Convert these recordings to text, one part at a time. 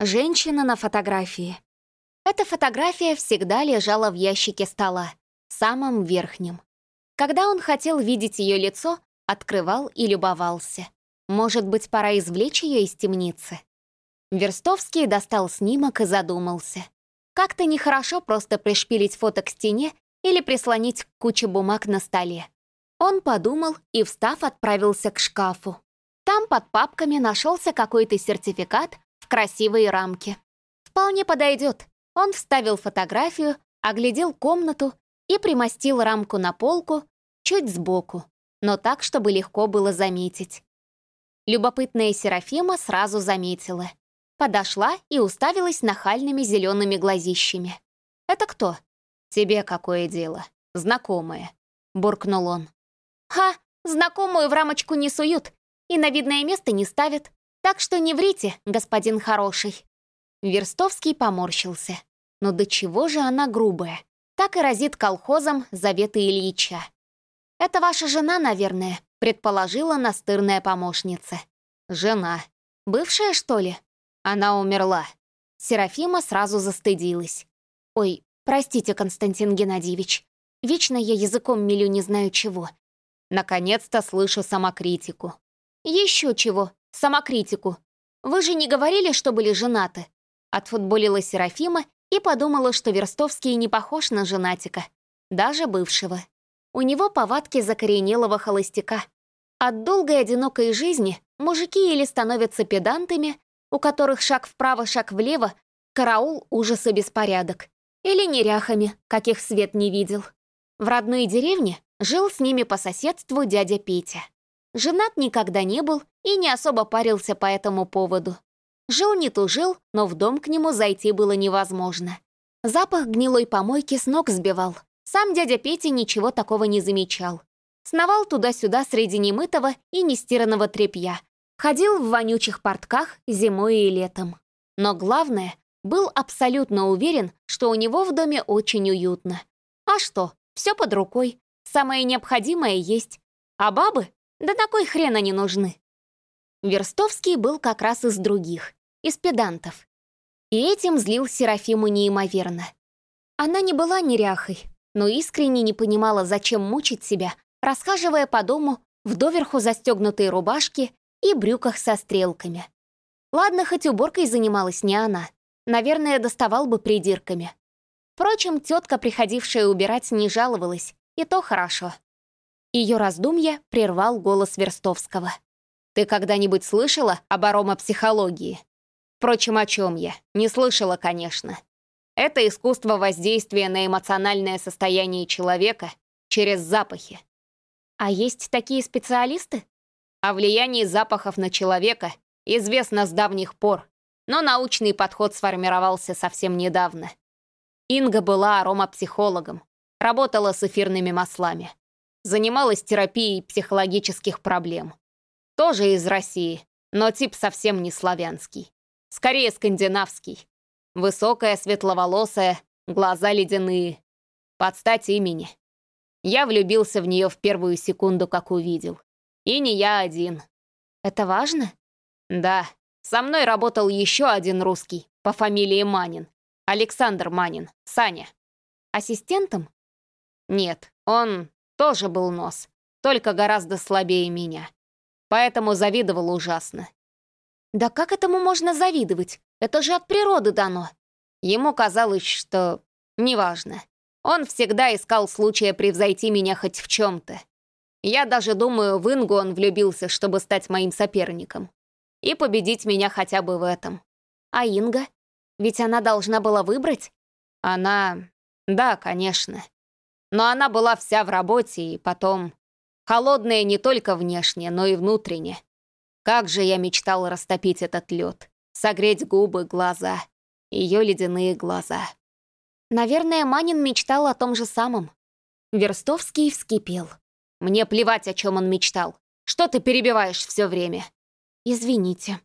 Женщина на фотографии. Эта фотография всегда лежала в ящике стола, самом верхнем. Когда он хотел видеть ее лицо, открывал и любовался. Может быть, пора извлечь ее из темницы? Верстовский достал снимок и задумался. Как-то нехорошо просто пришпилить фото к стене или прислонить к куче бумаг на столе. Он подумал и, встав, отправился к шкафу. Там под папками нашелся какой-то сертификат в красивой рамке. Вполне подойдет. Он вставил фотографию, оглядел комнату и примостил рамку на полку чуть сбоку, но так, чтобы легко было заметить. Любопытная Серафима сразу заметила. Подошла и уставилась нахальными зелеными глазищами. «Это кто?» «Тебе какое дело? Знакомое», — буркнул он. «Ха, знакомую в рамочку не суют и на видное место не ставят, так что не врите, господин хороший». Верстовский поморщился. Но до чего же она грубая? Так и разит колхозом Заветы Ильича. «Это ваша жена, наверное», — предположила настырная помощница. «Жена. Бывшая, что ли?» Она умерла. Серафима сразу застыдилась. «Ой, простите, Константин Геннадьевич. Вечно я языком мелю не знаю чего. Наконец-то слышу самокритику. Еще чего, самокритику. Вы же не говорили, что были женаты?» Отфутболила Серафима и подумала, что Верстовский не похож на женатика, даже бывшего. У него повадки закоренелого холостяка. От долгой одинокой жизни мужики или становятся педантами, у которых шаг вправо, шаг влево, караул, ужас и беспорядок, или неряхами, каких свет не видел. В родной деревне жил с ними по соседству дядя Петя. Женат никогда не был и не особо парился по этому поводу. Жил не тужил, но в дом к нему зайти было невозможно. Запах гнилой помойки с ног сбивал. Сам дядя Петя ничего такого не замечал. Сновал туда-сюда среди немытого и нестиранного тряпья. Ходил в вонючих портках зимой и летом. Но главное, был абсолютно уверен, что у него в доме очень уютно. А что, все под рукой, самое необходимое есть. А бабы? Да такой хрен они нужны. Верстовский был как раз из других из педантов. И этим злил Серафиму неимоверно. Она не была неряхой, но искренне не понимала, зачем мучить себя, расхаживая по дому в доверху застегнутой рубашке и брюках со стрелками. Ладно, хоть уборкой занималась не она. Наверное, доставал бы придирками. Впрочем, тетка, приходившая убирать, не жаловалась, и то хорошо. Ее раздумья прервал голос Верстовского. «Ты когда-нибудь слышала об аромапсихологии?» Впрочем, о чем я? Не слышала, конечно. Это искусство воздействия на эмоциональное состояние человека через запахи. А есть такие специалисты? О влиянии запахов на человека известно с давних пор, но научный подход сформировался совсем недавно. Инга была аромапсихологом, работала с эфирными маслами, занималась терапией психологических проблем. Тоже из России, но тип совсем не славянский. Скорее скандинавский. Высокая, светловолосая, глаза ледяные. Под стать имени. Я влюбился в нее в первую секунду, как увидел. И не я один. Это важно? Да. Со мной работал еще один русский по фамилии Манин. Александр Манин. Саня. Ассистентом? Нет, он тоже был нос, только гораздо слабее меня. Поэтому завидовал ужасно. Да как этому можно завидовать? Это же от природы дано. Ему казалось, что... Неважно. Он всегда искал случая превзойти меня хоть в чем-то. Я даже думаю, в Ингу он влюбился, чтобы стать моим соперником. И победить меня хотя бы в этом. А Инга? Ведь она должна была выбрать? Она... Да, конечно. Но она была вся в работе, и потом... Холодная не только внешне, но и внутренне. Как же я мечтал растопить этот лед, согреть губы, глаза, ее ледяные глаза. Наверное, Манин мечтал о том же самом. Верстовский вскипел. Мне плевать, о чем он мечтал. Что ты перебиваешь все время? Извините.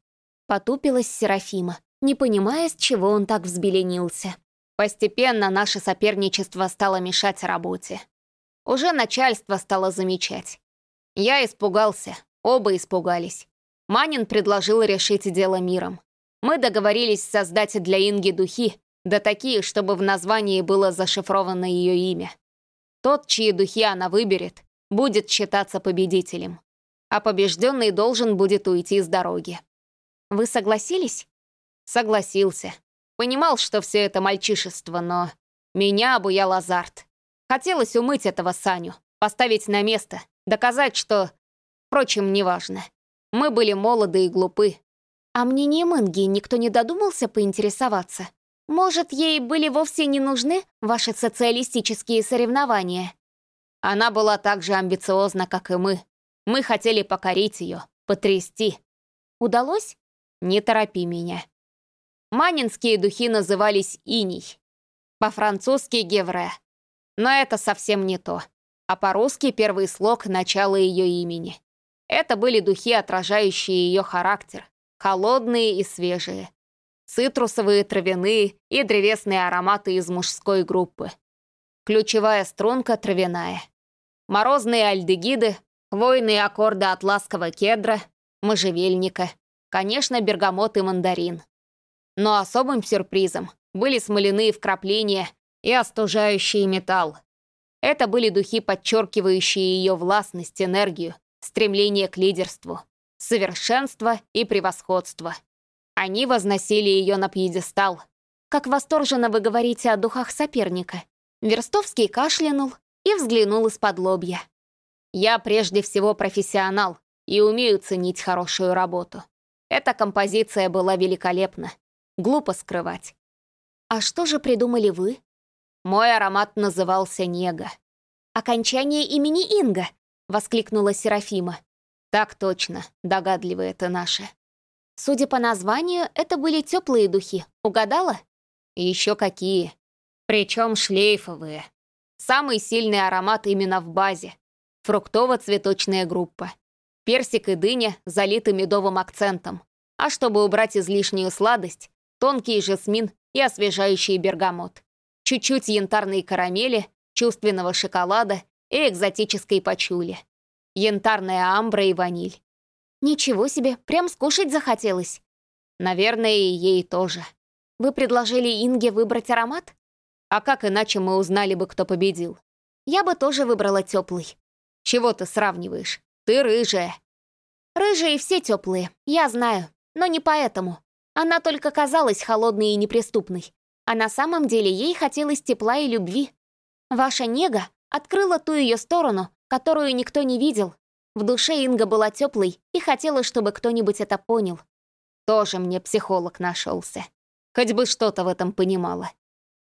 Потупилась Серафима, не понимая, с чего он так взбеленился. Постепенно наше соперничество стало мешать работе. Уже начальство стало замечать. Я испугался, оба испугались. Манин предложил решить дело миром. Мы договорились создать для Инги духи, да такие, чтобы в названии было зашифровано ее имя. Тот, чьи духи она выберет, будет считаться победителем. А побежденный должен будет уйти с дороги. Вы согласились? Согласился. Понимал, что все это мальчишество, но меня обуял азарт. Хотелось умыть этого Саню, поставить на место, доказать, что... Впрочем, неважно. Мы были молоды и глупы. А мнением Инги никто не додумался поинтересоваться? Может, ей были вовсе не нужны ваши социалистические соревнования? Она была так же амбициозна, как и мы. Мы хотели покорить ее, потрясти. Удалось? Не торопи меня. Манинские духи назывались иней. По-французски «гевре». Но это совсем не то. А по-русски первый слог — начало ее имени. Это были духи, отражающие ее характер, холодные и свежие цитрусовые, травяные и древесные ароматы из мужской группы. Ключевая струнка травяная. Морозные альдегиды, хвойные аккорды от ласкового кедра, можжевельника, конечно, бергамот и мандарин. Но особым сюрпризом были смоляные вкрапления и остужающий металл. Это были духи, подчеркивающие ее властность, энергию, стремление к лидерству, совершенство и превосходство. Они возносили ее на пьедестал. Как восторженно вы говорите о духах соперника. Верстовский кашлянул и взглянул из-под лобья. Я прежде всего профессионал и умею ценить хорошую работу. Эта композиция была великолепна. Глупо скрывать. А что же придумали вы? Мой аромат назывался Нега. «Окончание имени Инга!» — воскликнула Серафима. «Так точно, догадливые это наши». Судя по названию, это были теплые духи. Угадала? Еще какие. Причем шлейфовые. Самый сильный аромат именно в базе. Фруктово-цветочная группа. Персик и дыня залиты медовым акцентом. А чтобы убрать излишнюю сладость, тонкий жасмин и освежающий бергамот. Чуть-чуть янтарной карамели, чувственного шоколада и экзотической пачули. Янтарная амбра и ваниль. «Ничего себе, прям скушать захотелось». «Наверное, и ей тоже». «Вы предложили Инге выбрать аромат?» «А как иначе мы узнали бы, кто победил?» «Я бы тоже выбрала теплый». «Чего ты сравниваешь? Ты рыжая». «Рыжие все теплые, я знаю, но не поэтому. Она только казалась холодной и неприступной, а на самом деле ей хотелось тепла и любви. Ваша нега открыла ту ее сторону, которую никто не видел, в душе Инга была теплой и хотела, чтобы кто-нибудь это понял. Тоже мне психолог нашелся. Хоть бы что-то в этом понимала.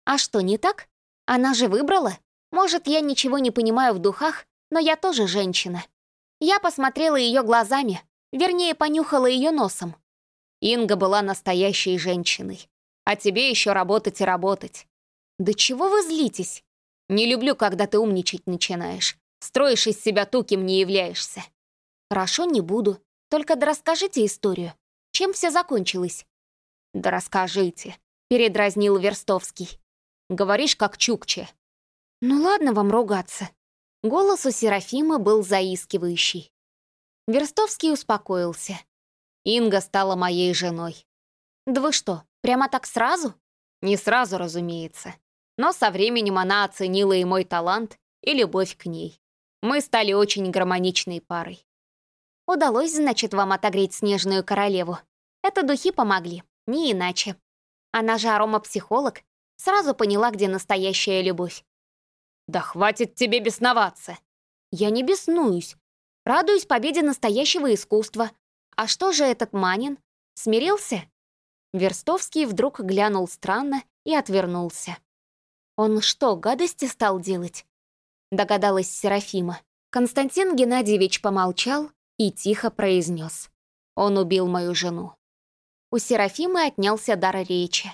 А что, не так? Она же выбрала? Может, я ничего не понимаю в духах, но я тоже женщина. Я посмотрела ее глазами, вернее, понюхала ее носом. Инга была настоящей женщиной. А тебе еще работать и работать. Да чего вы злитесь? Не люблю, когда ты умничать начинаешь. Строишь из себя ту, кем не являешься. Хорошо, не буду. Только да расскажите историю. Чем все закончилось? Да расскажите, передразнил Верстовский. Говоришь, как чукче. Ну ладно вам ругаться. Голос у Серафима был заискивающий. Верстовский успокоился. Инга стала моей женой. Да вы что, прямо так сразу? Не сразу, разумеется. Но со временем она оценила и мой талант, и любовь к ней. Мы стали очень гармоничной парой. Удалось, значит, вам отогреть снежную королеву. Это духи помогли, не иначе. Она же аромапсихолог, сразу поняла, где настоящая любовь. «Да хватит тебе бесноваться!» «Я не беснуюсь. Радуюсь победе настоящего искусства. А что же этот Манин? Смирился?» Верстовский вдруг глянул странно и отвернулся. «Он что, гадости стал делать?» догадалась Серафима. Константин Геннадьевич помолчал и тихо произнес. Он убил мою жену. У Серафимы отнялся дар речи.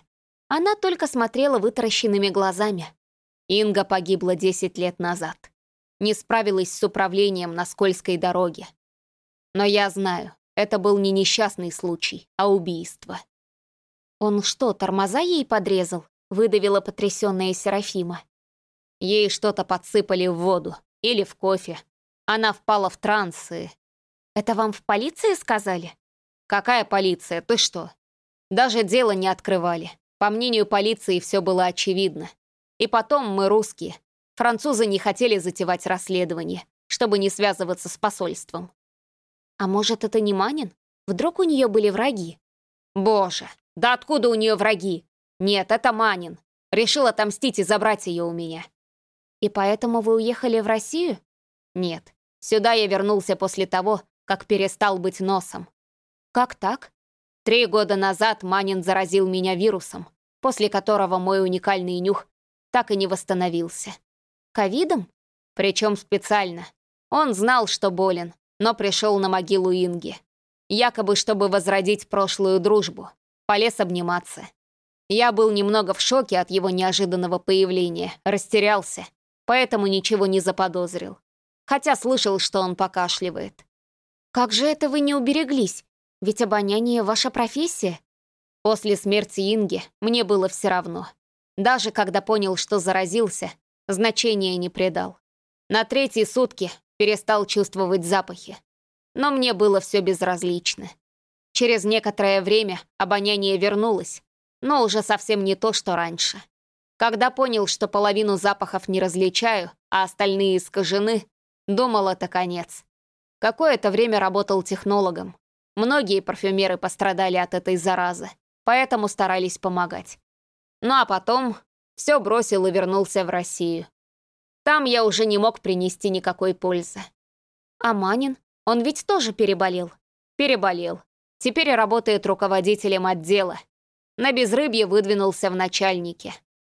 Она только смотрела вытаращенными глазами. Инга погибла 10 лет назад. Не справилась с управлением на скользкой дороге. Но я знаю, это был не несчастный случай, а убийство. «Он что, тормоза ей подрезал?» — выдавила потрясённая Серафима. Ей что-то подсыпали в воду или в кофе. Она впала в транс и... Это вам в полиции сказали? Какая полиция? Ты что? Даже дело не открывали. По мнению полиции, все было очевидно. И потом мы русские. Французы не хотели затевать расследование, чтобы не связываться с посольством. А может, это не Манин? Вдруг у нее были враги? Боже, да откуда у нее враги? Нет, это Манин. Решил отомстить и забрать ее у меня. И поэтому вы уехали в Россию? Нет. Сюда я вернулся после того, как перестал быть носом. Как так? Три года назад Манин заразил меня вирусом, после которого мой уникальный нюх так и не восстановился. Ковидом? Причем специально. Он знал, что болен, но пришел на могилу Инги. Якобы, чтобы возродить прошлую дружбу. Полез обниматься. Я был немного в шоке от его неожиданного появления, растерялся, поэтому ничего не заподозрил. Хотя слышал, что он покашливает. «Как же это вы не убереглись? Ведь обоняние — ваша профессия». После смерти Инги мне было все равно. Даже когда понял, что заразился, значения не придал. На третьи сутки перестал чувствовать запахи. Но мне было все безразлично. Через некоторое время обоняние вернулось, но уже совсем не то, что раньше. Когда понял, что половину запахов не различаю, а остальные искажены, думал, это конец. Какое-то время работал технологом. Многие парфюмеры пострадали от этой заразы, поэтому старались помогать. Ну а потом все бросил и вернулся в Россию. Там я уже не мог принести никакой пользы. А Манин? Он ведь тоже переболел? Переболел. Теперь работает руководителем отдела, на безрыбье выдвинулся в начальнике.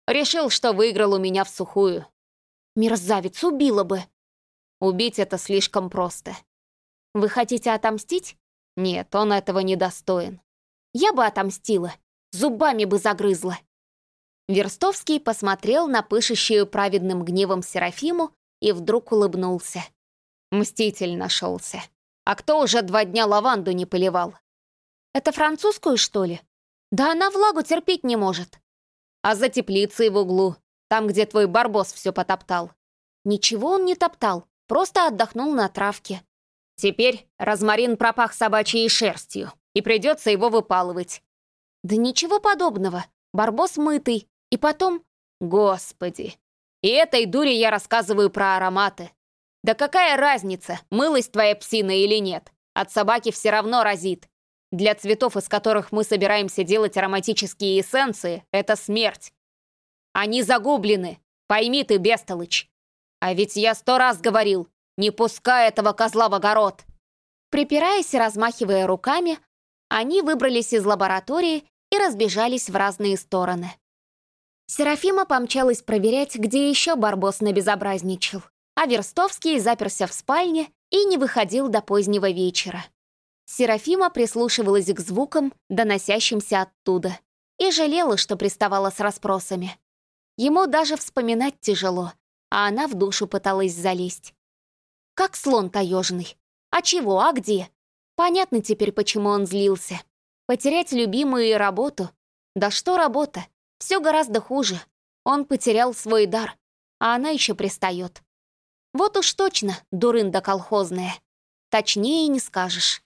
Решил, что выиграл у меня в сухую. Мерзавец убила бы. Убить это слишком просто. Вы хотите отомстить? Нет, он этого не достоин. Я бы отомстила. Зубами бы загрызла. Верстовский посмотрел на пышущую праведным гневом Серафиму и вдруг улыбнулся. Мститель нашелся. А кто уже два дня лаванду не поливал? Это французскую, что ли? Да она влагу терпеть не может. А за теплицей в углу, там, где твой барбос все потоптал. Ничего он не топтал, просто отдохнул на травке. Теперь розмарин пропах собачьей шерстью, и придется его выпалывать. Да ничего подобного. Барбос мытый. И потом... Господи. И этой дуре я рассказываю про ароматы. Да какая разница, мылась твоя псина или нет? От собаки все равно разит. Для цветов, из которых мы собираемся делать ароматические эссенции, это смерть. Они загублены, пойми ты, бестолочь. А ведь я сто раз говорил, не пускай этого козла в огород. Припираясь и размахивая руками, они выбрались из лаборатории и разбежались в разные стороны. Серафима помчалась проверять, где еще Барбос набезобразничал, а Верстовский заперся в спальне и не выходил до позднего вечера. Серафима прислушивалась к звукам, доносящимся оттуда, и жалела, что приставала с расспросами. Ему даже вспоминать тяжело, а она в душу пыталась залезть. Как слон таежный. А чего, а где? Понятно теперь, почему он злился. Потерять любимую и работу. Да что работа? Все гораздо хуже. Он потерял свой дар, а она еще пристает. Вот уж точно, дурында колхозная. Точнее не скажешь.